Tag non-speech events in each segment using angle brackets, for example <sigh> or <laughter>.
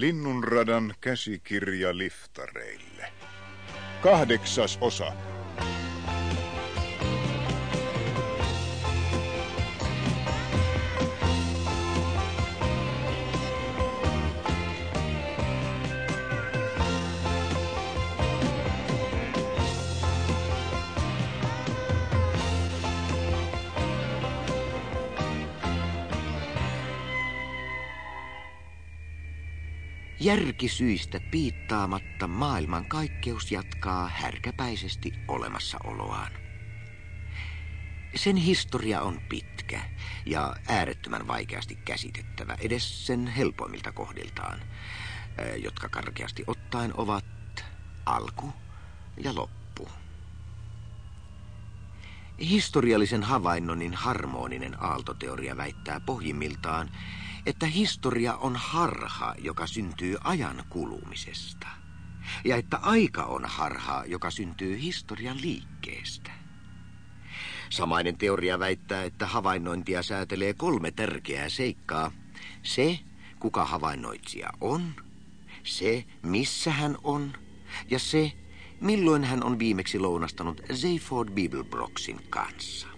Linnunradan käsikirja liftareille. Kahdeksas osa. Järkisyistä piittaamatta maailman kaikkeus jatkaa härkäpäisesti olemassaoloaan. Sen historia on pitkä ja äärettömän vaikeasti käsitettävä edes sen helpoimmilta kohdiltaan, jotka karkeasti ottaen ovat alku ja loppu. Historiallisen havainnonin harmoninen aaltoteoria väittää pohjimmiltaan, että historia on harha, joka syntyy ajan kulumisesta. Ja että aika on harha, joka syntyy historian liikkeestä. Samainen teoria väittää, että havainnointia säätelee kolme tärkeää seikkaa. Se, kuka havainnoitsija on, se, missä hän on, ja se, milloin hän on viimeksi lounastanut Zayford Bibelbroxin kanssa.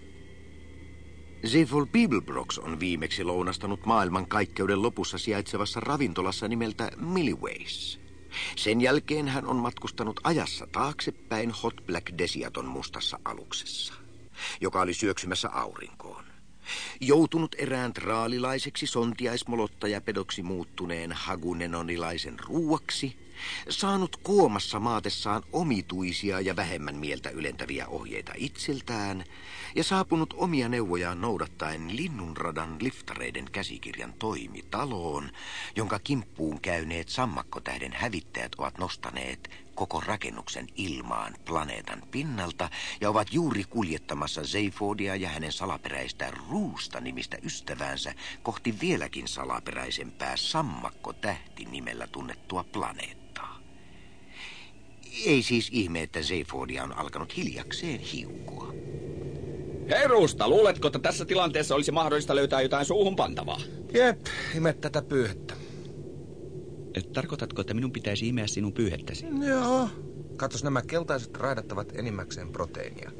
Zefol Bibelbrox on viimeksi lounastanut maailman kaikkeuden lopussa sijaitsevassa ravintolassa nimeltä Milliways. Sen jälkeen hän on matkustanut ajassa taaksepäin Hot Black Desiaton mustassa aluksessa, joka oli syöksymässä aurinkoon. Joutunut erään traalilaiseksi sontiaismolottajapedoksi muuttuneen hagunenonilaisen ruuaksi, saanut kuomassa maatessaan omituisia ja vähemmän mieltä ylentäviä ohjeita itseltään ja saapunut omia neuvojaan noudattaen linnunradan liftareiden käsikirjan toimi taloon, jonka kimppuun käyneet sammakkotähden hävittäjät ovat nostaneet koko rakennuksen ilmaan planeetan pinnalta ja ovat juuri kuljettamassa Zayfordia ja hänen salaperäistä Ruusta nimistä ystäväänsä kohti vieläkin salaperäisempää sammakkotähti nimellä tunnettua planeettaa. Ei siis ihme, että Zayfordia on alkanut hiljakseen hiukua. Hei Ruusta, luuletko, että tässä tilanteessa olisi mahdollista löytää jotain suuhun pantavaa? Jep, ime tätä pyyhettä. Et tarkoitatko, että minun pitäisi imeä sinun pyyhettäsi? Joo. Katos, nämä keltaiset raidat ovat enimmäkseen proteiinia.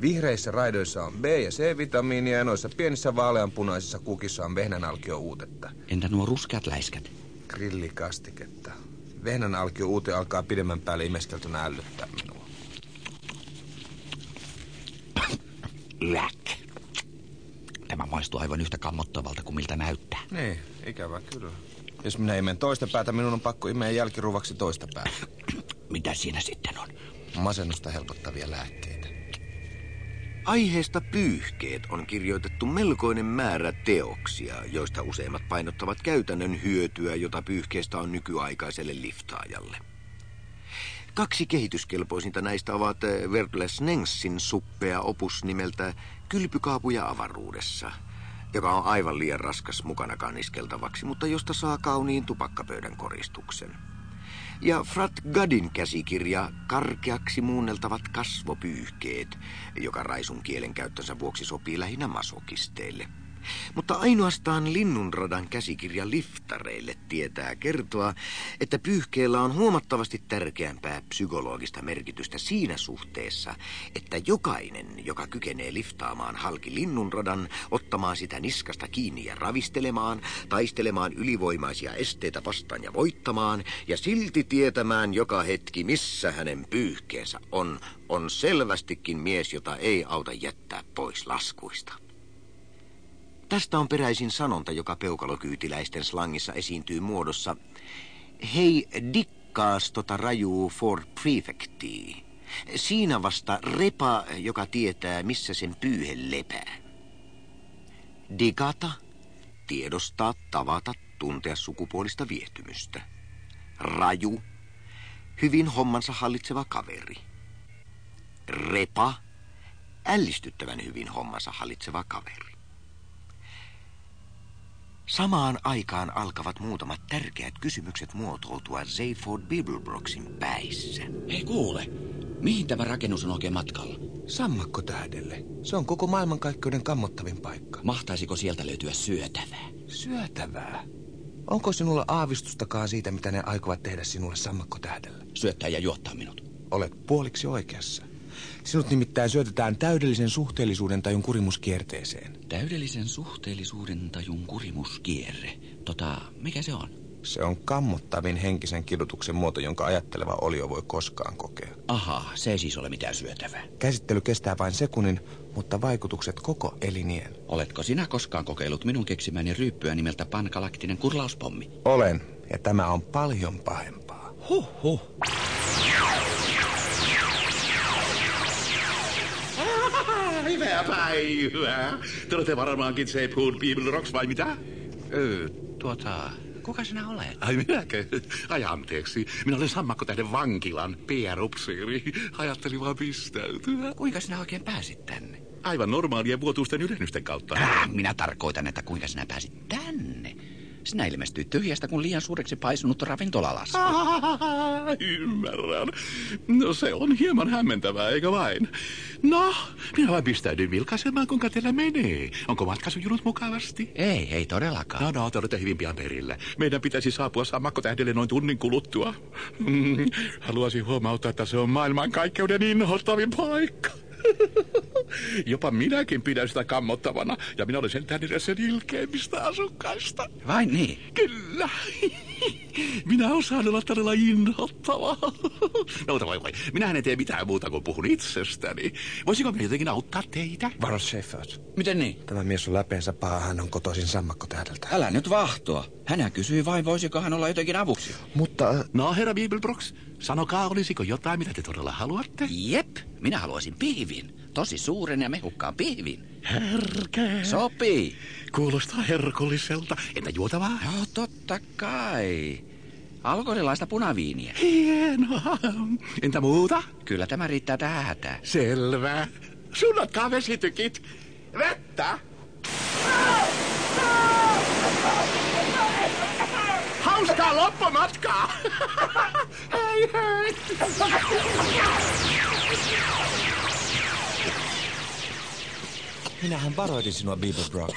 Vihreissä raidoissa on B- ja C-vitamiinia ja noissa pienissä vaaleanpunaisissa kukissa on vehnänalkio uutetta. Entä nuo ruskeat läiskät? Grillikastiketta. Vehnänalkio uute alkaa pidemmän päälle imeskeltynä ällöttää minua. Läk. Tämä maistuu aivan yhtä kammottavalta kuin miltä näyttää. Niin, ikävä kyllä. Jos minä imen toista päätä, minun on pakko imeä jälkiruvaksi toista päätä. Mitä siinä sitten on? Masennusta helpottavia lääkkeitä. Aiheesta pyyhkeet on kirjoitettu melkoinen määrä teoksia, joista useimmat painottavat käytännön hyötyä, jota pyyhkeestä on nykyaikaiselle liftaajalle. Kaksi kehityskelpoisinta näistä ovat Verdle Snengsin suppea opus nimeltä Kylpykaapuja avaruudessa, joka on aivan liian raskas mukana kanniskeltavaksi, mutta josta saa kauniin tupakkapöydän koristuksen. Ja Frat Gadin käsikirja Karkeaksi muunneltavat kasvopyyhkeet, joka raisun kielen käyttönsä vuoksi sopii lähinnä masokisteille – mutta ainoastaan linnunradan käsikirja liftareille tietää kertoa, että pyyhkeellä on huomattavasti tärkeämpää psykologista merkitystä siinä suhteessa, että jokainen, joka kykenee liftaamaan halki linnunradan, ottamaan sitä niskasta kiinni ja ravistelemaan, taistelemaan ylivoimaisia esteitä vastaan ja voittamaan, ja silti tietämään joka hetki, missä hänen pyyhkeensä on, on selvästikin mies, jota ei auta jättää pois laskuista. Tästä on peräisin sanonta, joka peukalokyytiläisten slangissa esiintyy muodossa Hei dikkaas tota rajuu for prefectii. Siinä vasta repa, joka tietää, missä sen pyyhe lepää. Digata, tiedostaa, tavata, tuntea sukupuolista viehtymystä. Raju, hyvin hommansa hallitseva kaveri. Repa, ällistyttävän hyvin hommansa hallitseva kaveri. Samaan aikaan alkavat muutamat tärkeät kysymykset muotoutua Zayford Bibelbroxin päissä. Hei kuule, mihin tämä rakennus on oikein matkalla? Sammakkotähdelle. Se on koko maailmankaikkeuden kammottavin paikka. Mahtaisiko sieltä löytyä syötävää? Syötävää? Onko sinulla aavistustakaan siitä, mitä ne aikovat tehdä sinulle sammakkotähdellä? Syöttää ja juottaa minut. Olet puoliksi oikeassa. Sinut nimittäin syötetään täydellisen suhteellisuuden tajun kurimuskierteeseen. Täydellisen suhteellisuuden tajun kurimuskierre. Tota, mikä se on? Se on kammottavin henkisen kidutuksen muoto, jonka ajatteleva olio voi koskaan kokea. Aha, se ei siis ole mitään syötävää. Käsittely kestää vain sekunnin, mutta vaikutukset koko elinien. Oletko sinä koskaan kokeillut minun keksimäni ryyppyä nimeltä pankalaktinen kurlauspommi? Olen, ja tämä on paljon pahempaa. Huh, huh. Hyvää päivää. Te olette varmaankin Seipun People Rocks vai mitä? Öö, tuota, kuka sinä olet? Ai minäkö? Ai anteeksi. Minä olen Sammakkotähden vankilan PR-upseeri. Ajattelin vaan pistäytyä. Kuinka sinä oikein pääsit tänne? Aivan normaalien vuotuisten ylennysten kautta. Äh, minä tarkoitan, että kuinka sinä pääsit tänne. Sinä ilmestyit tyhjästä, kun liian suureksi paisunut ravintola laskui. <laughs> Ah, ymmärrän. No se on hieman hämmentävää, eikö vain? No, minä vain pistäydyin vilkaisemaan, kuinka teillä menee. Onko matka sujunut mukavasti? Ei, ei todellakaan. No, no, te olette hyvin pian perillä. Meidän pitäisi saapua Sammakkotähdelle noin tunnin kuluttua. Mm, haluaisin huomauttaa, että se on maailmankaikkeuden inhottavin paikka. <laughs> Jopa minäkin pidän sitä kammottavana, ja minä olen sentään edes sen ilkeimmistä asukkaista. Vai niin? Kyllä. <laughs> Minä osaan olla todella inhottava. <laughs> No, voi voi. Minähän en tee mitään muuta kuin puhun itsestäni. Voisiko minä jotenkin auttaa teitä? Varo Shefford. Miten niin? Tämä mies on läpeensä paha, hän on kotoisin sammakkotähdeltä. Älä nyt vahtoa. Hänhän kysyi vain, voisiko hän olla jotenkin avuksi. Mutta äh, No, herra Bibelbrox, sanokaa, olisiko jotain, mitä te todella haluatte? Jep, minä haluaisin pihvin. Tosi suuren ja mehukkaan pihvin. Herkää. Sopii. Kuulostaa herkulliselta. Entä juotavaa? Joo, totta kai. Alkoholilaista punaviiniä. Hienoa. Entä muuta? Kyllä tämä riittää tähän hätään. Selvä. Sunnatkaa vesitykit. Vettä. Hauskaa loppumatkaa. Hei hei. minähän varoitin sinua, Beaverbrox.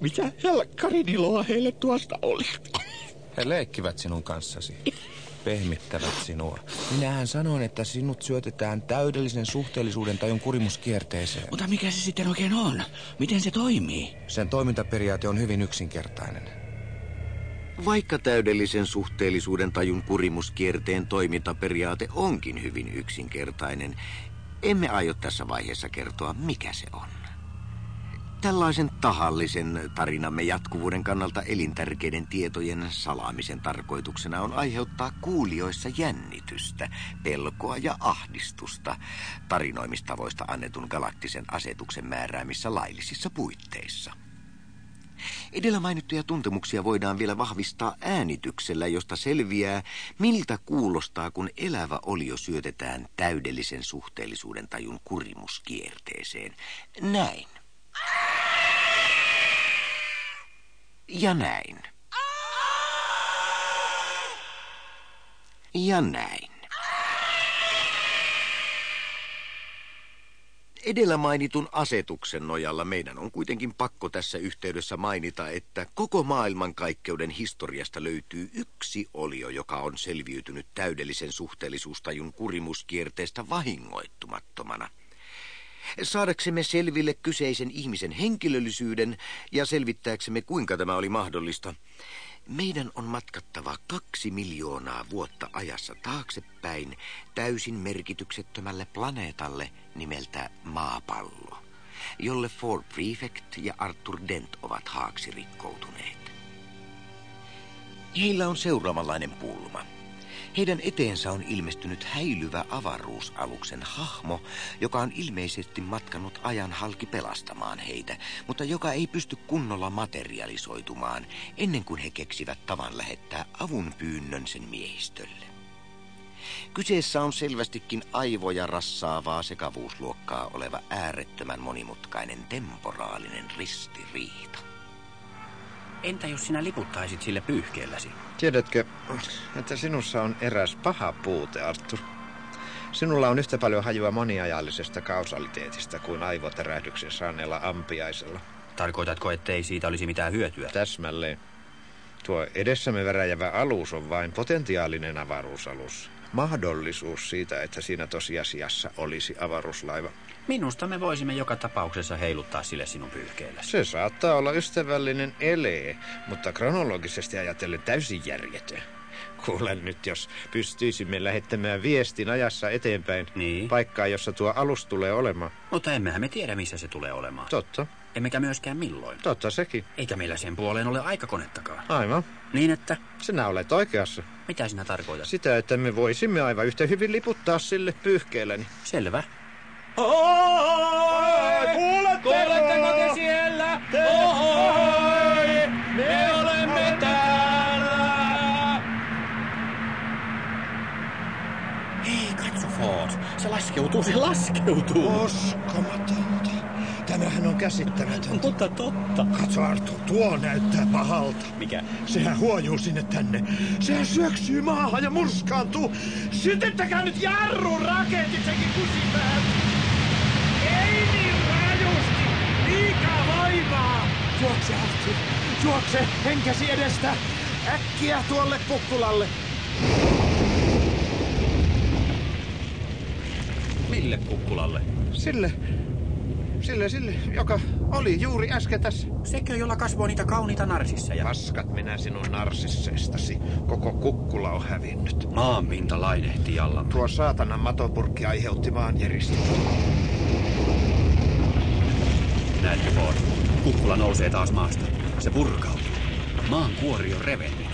Mitä helkkarin iloa heille tuosta oli? He leikkivät sinun kanssasi. Pehmittävät sinua. Minähän sanoin, että sinut syötetään täydellisen suhteellisuuden tajun kurimuskierteeseen. Mutta mikä se sitten oikein on? Miten se toimii? Sen toimintaperiaate on hyvin yksinkertainen. Vaikka täydellisen suhteellisuuden tajun kurimuskierteen toimintaperiaate onkin hyvin yksinkertainen, emme aio tässä vaiheessa kertoa, mikä se on. Tällaisen tahallisen tarinamme jatkuvuuden kannalta elintärkeiden tietojen salaamisen tarkoituksena on aiheuttaa kuulijoissa jännitystä, pelkoa ja ahdistusta tarinoimistavoista annetun galaktisen asetuksen määräämissä laillisissa puitteissa. Edellä mainittuja tuntemuksia voidaan vielä vahvistaa äänityksellä, josta selviää, miltä kuulostaa, kun elävä olio syötetään täydellisen suhteellisuuden tajun kurimuskierteeseen. Näin. Ja näin. Ja näin. Edellä mainitun asetuksen nojalla meidän on kuitenkin pakko tässä yhteydessä mainita, että koko maailmankaikkeuden historiasta löytyy yksi olio, joka on selviytynyt täydellisen suhteellisuustajun kurimuskierteestä vahingoittumattomana. Saadaksemme selville kyseisen ihmisen henkilöllisyyden ja selvittääksemme kuinka tämä oli mahdollista, meidän on matkattava kaksi miljoonaa vuotta ajassa taaksepäin täysin merkityksettömälle planeetalle nimeltä maapallo, jolle Ford Prefect ja Arthur Dent ovat haaksi rikkoutuneet. Heillä on seuraavanlainen pulma. Heidän eteensä on ilmestynyt häilyvä avaruusaluksen hahmo, joka on ilmeisesti matkanut ajan halki pelastamaan heitä, mutta joka ei pysty kunnolla materialisoitumaan ennen kuin he keksivät tavan lähettää avun pyynnön sen miehistölle. Kyseessä on selvästikin aivoja rassaavaa sekavuusluokkaa oleva äärettömän monimutkainen temporaalinen ristiriita. Entä jos sinä liputtaisit sille pyyhkeelläsi? Tiedätkö, että sinussa on eräs paha puute, Arthur? Sinulla on yhtä paljon hajua moniajallisesta kausaliteetista kuin aivotärähdyksen saaneella ampiaisella. Tarkoitatko, ettei siitä olisi mitään hyötyä? Täsmälleen. Tuo edessämme väräjävä alus on vain potentiaalinen avaruusalus. Mahdollisuus siitä, että siinä tosiasiassa olisi avaruuslaiva. Minusta me voisimme joka tapauksessa heiluttaa sille sinun pyyhkeelläsi. Se saattaa olla ystävällinen ele, mutta kronologisesti ajatellen täysin järjetön. Kuulen nyt, jos pystyisimme lähettämään viestin ajassa eteenpäin Niin. paikkaan, jossa tuo alus tulee olemaan. Mutta emmehän me tiedä, missä se tulee olemaan. Totta, Emmekä myöskään milloin. totta sekin. Eikä meillä sen puoleen ole aikakonettakaan. Aivan. Niin että, Sinä olet oikeassa. mitä sinä tarkoitat? Sitä, että me voisimme aivan yhtä hyvin liputtaa sille pyyhkeelläni. Selvä. Kuuletteko te siellä? Ohoi! Me olemme täällä! Hei, katso Ford. Se laskeutuu, se laskeutuu. Uskomatonta. Tämähän on käsittämätöntä. Mutta totta. Katso Arthur, tuo näyttää pahalta. Mikä? Sehän huojuu sinne tänne. Sehän syöksyy maahan ja murskaantuu. Sytyttäkää nyt jarru raketit sekin kusipäät. Niin rajusti. Liikaa voimaa. Juokse Arthur. Juokse henkäsi edestä. Äkkiä tuolle kukkulalle. Mille kukkulalle? Sille, sille, sille, joka oli juuri äsken tässä. Sekö, jolla kasvoi niitä kauniita narsisseja? Paskat minä sinun narsisseistasi. Koko kukkula on hävinnyt. Maanpinta lainehtii alla. Tuo saatanan matopurkki aiheutti maanjäristyksen. Näetkö Ford? Kukkula nousee taas maasta. Se purkautuu. Maan kuori on revennyt.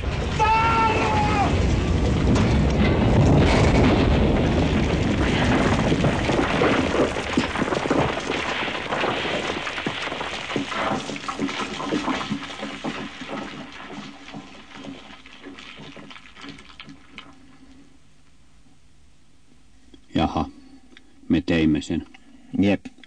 Jaha, me teimme sen. Jep.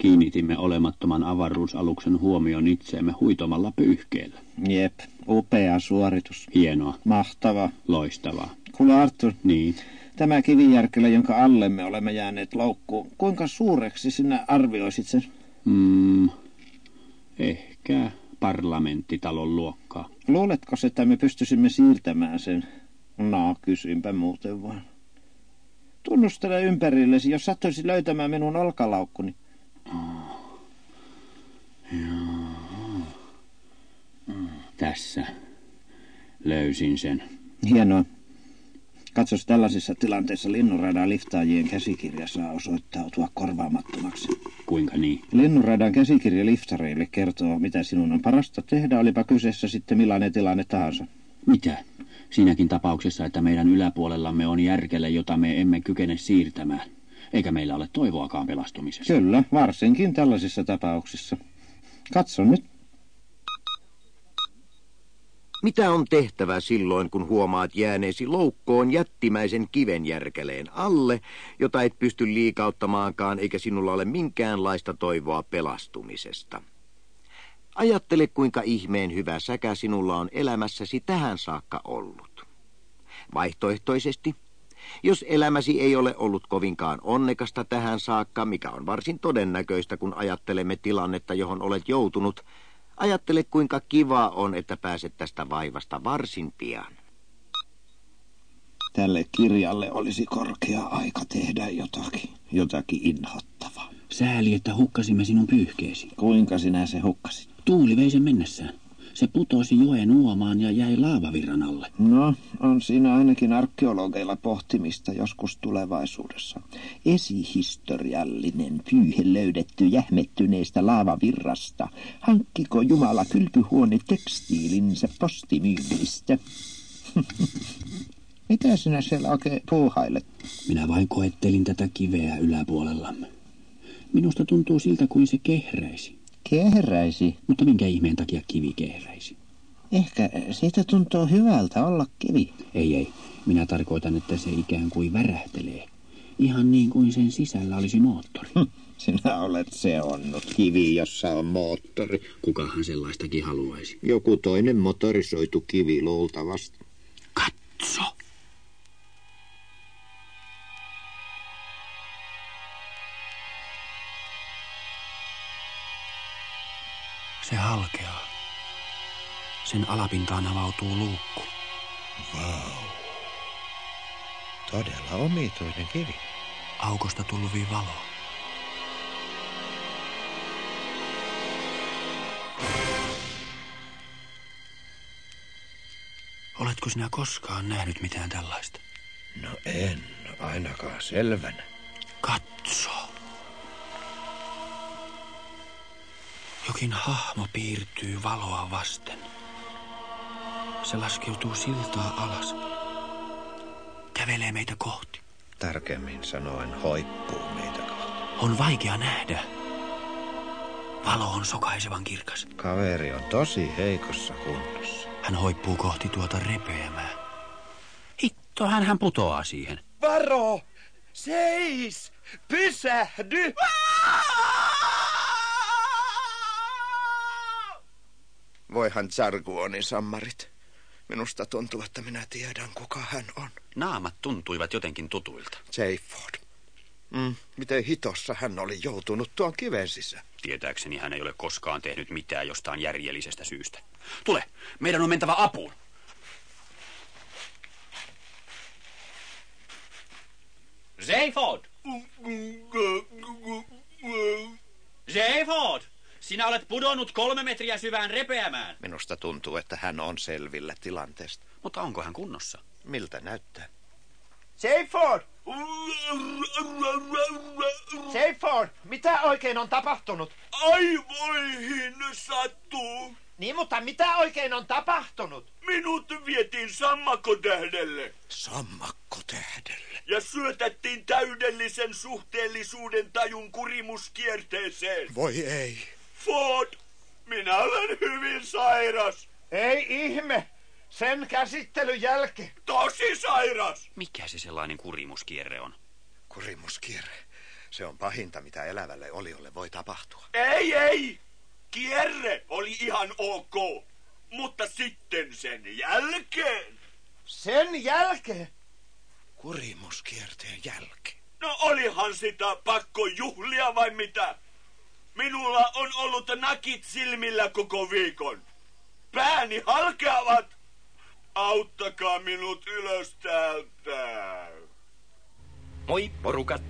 Kiinnitimme olemattoman avaruusaluksen huomion itseemme huitomalla pyyhkeellä. Jep. Upea suoritus. Hienoa, Mahtava. loistavaa. Kuule Arthur, Niin, tämä kivijärkilä, jonka alle me olemme jääneet loukkuun, kuinka suureksi sinä arvioisit sen? mm, ehkä parlamenttitalon luokkaa. Luuletko että me pystyisimme siirtämään sen? No, kysynpä muuten vaan. Tunnustele ympärillesi, jos sattuisi löytämään minun olkalaukkuni. Tässä löysin sen. Hienoa. Katsos, tällaisissa tilanteissa linnunradan liftaajien käsikirja saa osoittautua korvaamattomaksi. Kuinka niin? Linnunradan käsikirja liftareille kertoo, mitä sinun on parasta tehdä, olipa kyseessä sitten millainen tilanne tahansa. Mitä? Siinäkin tapauksessa, että meidän yläpuolellamme on järkele, jota me emme kykene siirtämään. Eikä meillä ole toivoakaan pelastumisesta. Kyllä, varsinkin tällaisissa tapauksissa. Katso nyt. Mitä on tehtävä silloin, kun huomaat jääneesi loukkoon jättimäisen kivenjärkeleen alle, jota et pysty liikauttamaankaan eikä sinulla ole minkäänlaista toivoa pelastumisesta? Ajattele, kuinka ihmeen hyvä säkä sinulla on elämässäsi tähän saakka ollut. Vaihtoehtoisesti, jos elämäsi ei ole ollut kovinkaan onnekasta tähän saakka, mikä on varsin todennäköistä, kun ajattelemme tilannetta, johon olet joutunut, ajattele, kuinka kiva on, että pääset tästä vaivasta varsin pian. Tälle kirjalle olisi korkea aika tehdä jotakin, jotakin inhottavaa. Sääli, että hukkasimme sinun pyyhkeesi. Kuinka sinä se hukkasit? Tuuli vei sen mennessään. Se putosi joen uomaan ja jäi laavavirran alle. No, on siinä ainakin arkeologeilla pohtimista joskus tulevaisuudessa. Esihistoriallinen pyyhe löydetty jähmettyneestä laavavirrasta. Hankkiko Jumala kylpyhuone tekstiilinsä postimyynnistä? <laughs> Mitä sinä siellä oikein puuhailet? Minä vain koettelin tätä kiveä yläpuolellamme. Minusta tuntuu siltä kuin se kehräisi. Kehräisi. Mutta minkä ihmeen takia kivi kehräisi? Ehkä siitä tuntuu hyvältä olla kivi. Ei, ei. Minä tarkoitan, että se ikään kuin värähtelee. Ihan niin kuin sen sisällä olisi moottori. Sinä olet seonnut kivi, jossa on moottori. Kukahan sellaistakin haluaisi? Joku toinen motorisoitu kivi luultavasti. Katso! Sen alapintaan avautuu luukku. Vau. Todella omituinen kivi. Aukosta tulvii valo. Oletko sinä koskaan nähnyt mitään tällaista? No en, ainakaan selvänä. Katso. Jokin hahmo piirtyy valoa vasten. Se laskeutuu siltaa alas. Kävelee meitä kohti. Tarkemmin sanoen hoippuu meitä kohti. On vaikea nähdä. Valo on sokaisevan kirkas. Kaveri on tosi heikossa kunnossa. Hän hoippuu kohti tuota repeämää. Hitto, hän, hän putoaa siihen. Varo! Seis! Pysähdy! Voihan Zarguonin sammarit. Minusta tuntuu, että minä tiedän, kuka hän on. Naamat tuntuivat jotenkin tutuilta. Jayford. Mm, miten hitossa hän oli joutunut tuon kiven sisään? Tietääkseni hän ei ole koskaan tehnyt mitään jostain järjellisestä syystä. Tule, meidän on mentävä apuun. Zayford! Sinä olet pudonnut kolme metriä syvään repeämään. Minusta tuntuu, että hän on selvillä tilanteesta. Mutta onko hän kunnossa? Miltä näyttää? Seyford! Seyford, mitä oikein on tapahtunut? Aivoihin sattuu. Niin, mutta mitä oikein on tapahtunut? Minut vietiin sammakkotähdelle. Sammakkotähdelle? Ja syötettiin täydellisen suhteellisuuden tajun kurimuskierteeseen. Voi ei. Ford, minä olen hyvin sairas. Ei ihme. Sen käsittelyn jälkeen. Tosi sairas. Mikä se sellainen kurimuskierre on? Kurimuskierre. Se on pahinta, mitä elävälle oliolle voi tapahtua. Ei, ei. Kierre oli ihan ok. Mutta sitten sen jälkeen. Sen jälkeen? Kurimuskierteen jälkeen. No olihan sitä pakko juhlia vai mitä? Minulla on ollut nakit silmillä koko viikon. Pääni halkeavat. Auttakaa minut ylös täältä. Moi porukat!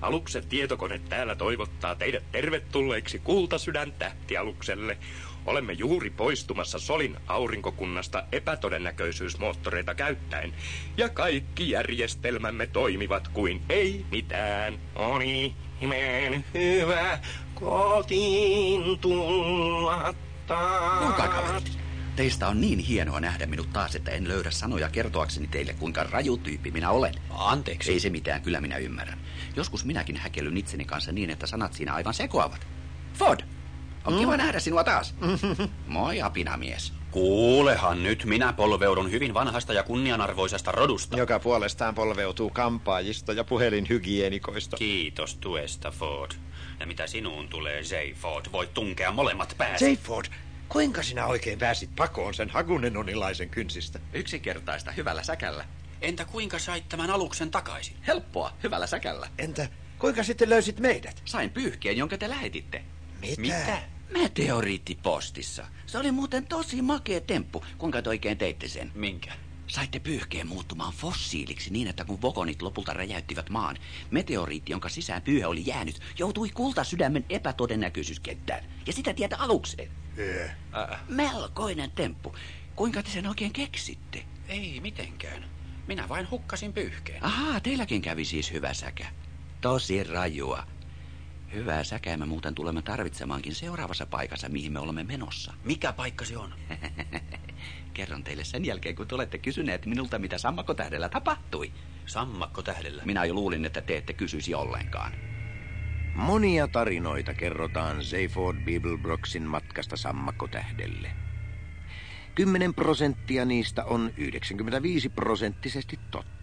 Aluksen tietokone täällä toivottaa teidät tervetulleiksi Kultasydän tähtialukselle. Olemme juuri poistumassa Solin aurinkokunnasta epätodennäköisyysmoottoreita käyttäen. Ja kaikki järjestelmämme toimivat kuin ei mitään. Oli himen hyvä kotiin tulla taas. Kuinka kaverit? Teistä on niin hienoa nähdä minut taas, että en löydä sanoja kertoakseni teille, kuinka raju tyyppi minä olen. Anteeksi. Ei se mitään, kyllä minä ymmärrän. Joskus minäkin häkellyn itseni kanssa niin, että sanat siinä aivan sekoavat. Ford, on mm. kiva nähdä sinua taas. Moi, apinamies. Kuulehan nyt, minä polveudun hyvin vanhasta ja kunnianarvoisesta rodusta. Joka puolestaan polveutuu kampaajista ja puhelinhygienikoista. Kiitos tuesta, Ford. Ja mitä sinuun tulee, J. Ford, voit tunkea molemmat päät. J. Ford, kuinka sinä oikein pääsit pakoon sen hagunenonilaisen kynsistä? Yksinkertaista, hyvällä säkällä. Entä kuinka sait tämän aluksen takaisin? Helppoa, hyvällä säkällä. Entä kuinka sitten löysit meidät? Sain pyyhkeen, jonka te lähetitte. Mitä? Mitä? Meteoriittipostissa. Se oli muuten tosi makea temppu. Kuinka te oikein teitte sen? Minkä? Saitte pyyhkeen muuttumaan fossiiliksi niin, että kun vokonit lopulta räjäyttivät maan, meteoriitti, jonka sisään pyyhe oli jäänyt, joutui kultasydämen epätodennäköisyyskenttään. Ja sitä tietä alukseen. Yeah. Äh. Melkoinen temppu. Kuinka te sen oikein keksitte? Ei mitenkään. Minä vain hukkasin pyyhkeen. Ahaa, teilläkin kävi siis hyvä säkä. Tosi rajua. Hyvää säkää me muuten tulemme tarvitsemaankin seuraavassa paikassa, mihin me olemme menossa. Mikä paikka se on? <laughs> Kerron teille sen jälkeen, kun te olette kysyneet minulta, mitä sammakkotähdellä tapahtui. Sammakkotähdellä? Minä jo luulin, että te ette kysyisi ollenkaan. Monia tarinoita kerrotaan Zayford Bibelbroxin matkasta sammakkotähdelle. 10 prosenttia niistä on 95 prosenttisesti totta.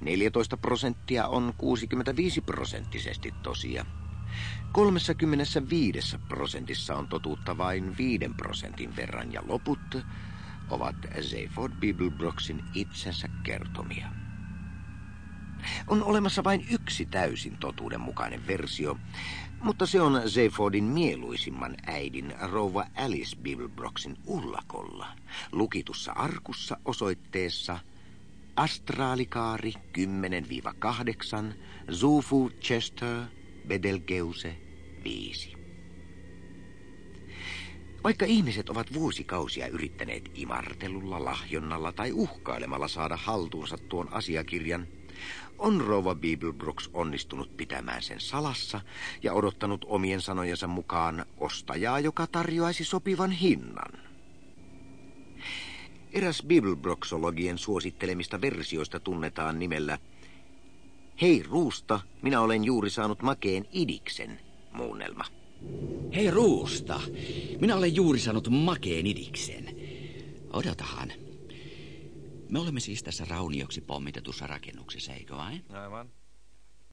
14 prosenttia on 65 prosenttisesti tosia. 35 prosentissa on totuutta vain 5 prosentin verran ja loput ovat Zayford Bibelbroxin itsensä kertomia. On olemassa vain yksi täysin totuudenmukainen versio, mutta se on Zefordin mieluisimman äidin rouva Alice Bibelbroxin ullakolla, lukitussa arkussa osoitteessa Astraalikaari 10-8, Zufu Chester, Bedelgeuse 5. Vaikka ihmiset ovat vuosikausia yrittäneet imartelulla, lahjonnalla tai uhkailemalla saada haltuunsa tuon asiakirjan, on Rova Bibelbrooks onnistunut pitämään sen salassa ja odottanut omien sanojensa mukaan ostajaa, joka tarjoaisi sopivan hinnan. Eräs Bibelbroksologien suosittelemista versioista tunnetaan nimellä Hei Ruusta, minä olen juuri saanut makeen idiksen, muunnelma. Hei Ruusta, minä olen juuri saanut makeen idiksen. Odotahan. Me olemme siis tässä raunioksi pommitetussa rakennuksessa, eikö vain? Aivan.